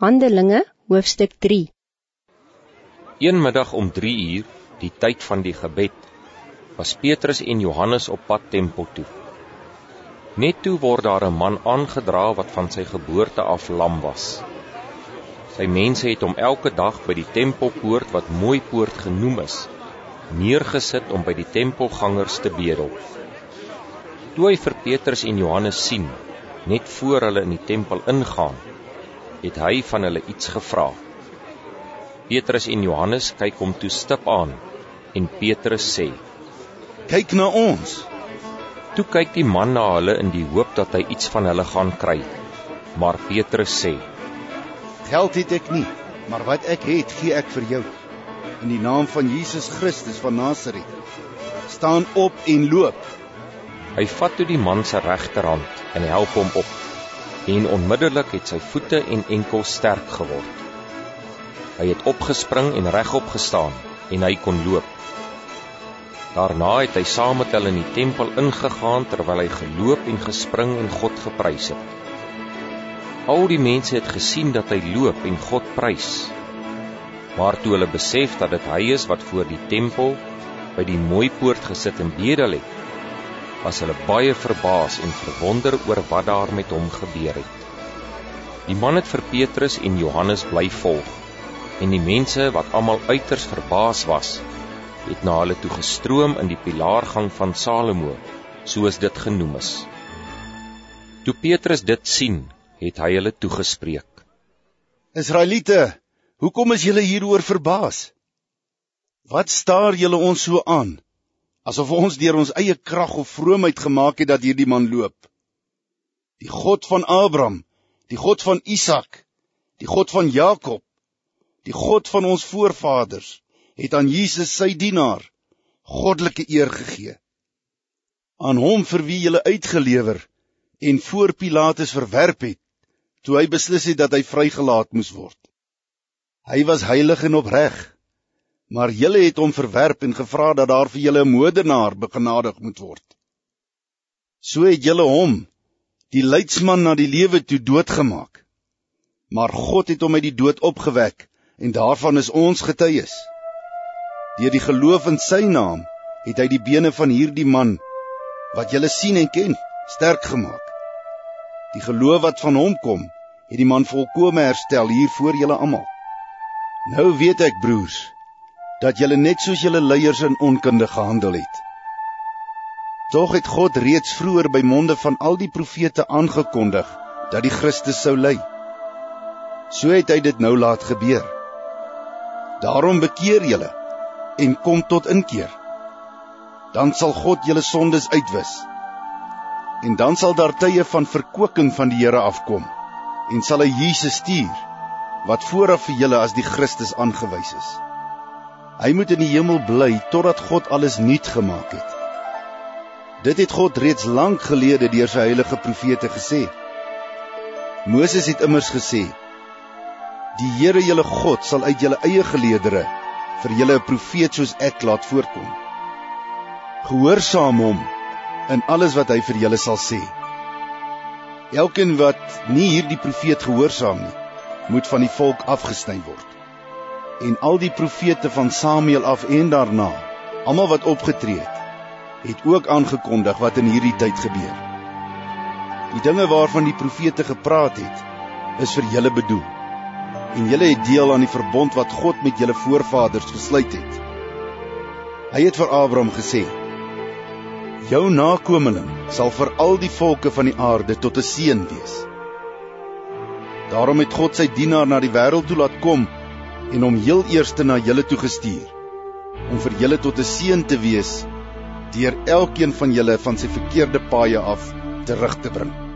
Handelinge hoofstuk 3 Een middag om 3 uur, die tyd van die gebed, was Petrus en Johannes op pad tempel toe. Net toe word daar 'n man aangedra wat van sy geboorte af lam was. Sy mense het hom elke dag by die tempelpoort wat mooi poort genoem is, neergesit om by die tempelgangers te bedel. Toe hy vir Petrus en Johannes sien, net voor hulle in die tempel ingaan, het hy van hulle iets gevra. Petrus en Johannes kyk hom toe stip aan en Petrus sê: "Kyk na ons." Toe kyk die man na hulle in die hoop dat hy iets van hulle gaan kry. Maar Petrus sê: "Geld het ek nie, maar wat ek het, gee ek vir jou. In die naam van Jesus Christus van Nasaret, staan op en loop." Hy vat toe die man se regterhand en help hom op en onmiddellik het sy voete en enkels sterk geword. Hy het opgespring en regop gestaan en hy kon loop. Daarna het hy saam met hulle in die tempel ingegaan terwyl hy geloop en gespring en God geprys het. Al die mense het gesien dat hy loop en God prys. Maar toe hulle besef dat dit hy is wat voor die tempel by die mooi poort gesit en bedel het, was hulle baie verbaas en verwonder oor wat daar met hom gebeur het. Die man het vir Petrus en Johannes bly volg en die mense wat almal uiters verbaas was, het na hulle toe gestroom in die pilaargang van Salomo, soos dit genoem is. Toe Petrus dit sien, het hy hulle toegespreek. Israeliete, hoekom is julle hieroor verbaas? Wat staar julle ons so aan? Asof ons deur ons eie krag of vroomheid gemaak het dat hierdie man loop. Die God van Abraham, die God van Isak, die God van Jakob, die God van ons voorvaders het aan Jesus sy dienaar goddelike eer gegee. Aan hom vir wie jy uitgelewer en voor Pilatus verwerp het toe hy beslis het dat hy vrygelaat moes word. Hy was heilig en opreg maar julle het hom verwerp en gevra dat daar vir julle 'n moordenaar begenadig moet word. So het julle hom, die leidsman na die lewe toe doodgemaak. Maar God het hom uit die dood opgewek en daarvan is ons getuies. Deur die geloof in sy naam het hy die bene van hierdie man wat julle sien en ken, sterk gemaak. Die geloof wat van hom kom, het die man volkome herstel hier voor julle almal. Nou weet ek broers, dat julle net soos julle leiers in onkunde gehandel het. Tog het God reeds vroeër by monde van al die profete aangekondig dat die Christus sou ly. So het hy dit nou laat gebeur. Daarom bekeer julle en kom tot inkeer. Dan sal God julle sondes uitwis. En dan sal daar tye van verkwikking van die Here afkom en sal hy Jesus stuur wat vooraf vir julle as die Christus aangewys is. Hy moet in die hemel bly totdat God alles nuut gemaak het. Dit het God reeds lank gelede deur sy heilige profete gesê. Moses het immers gesê: Die Here julle God sal uit julle eie geleedere vir julle 'n profeet soos ek laat voorkom. Gehoorsaam hom in alles wat hy vir julle sal sê. Elkeen wat nie hierdie profeet gehoorsaam nie, moet van die volk afgesny word en al die profete van Samuel af en daarna, almal wat opgetree het, het ook aangekondig wat in hierdie tyd gebeur. Die dinge waarvan die profete gepraat het, is vir julle bedoel. En julle het deel aan die verbond wat God met julle voorvaders gesluit het. Hy het vir Abraham gesê: Jou nakomeling sal vir al die volke van die aarde tot 'n seën wees. Daarom het God sy dienaar na die wêreld toe laat kom en hom heel eerste na julle toe gestuur om vir julle tot 'n seën te wees deur elkeen van julle van sy verkeerde paaie af terug te bring.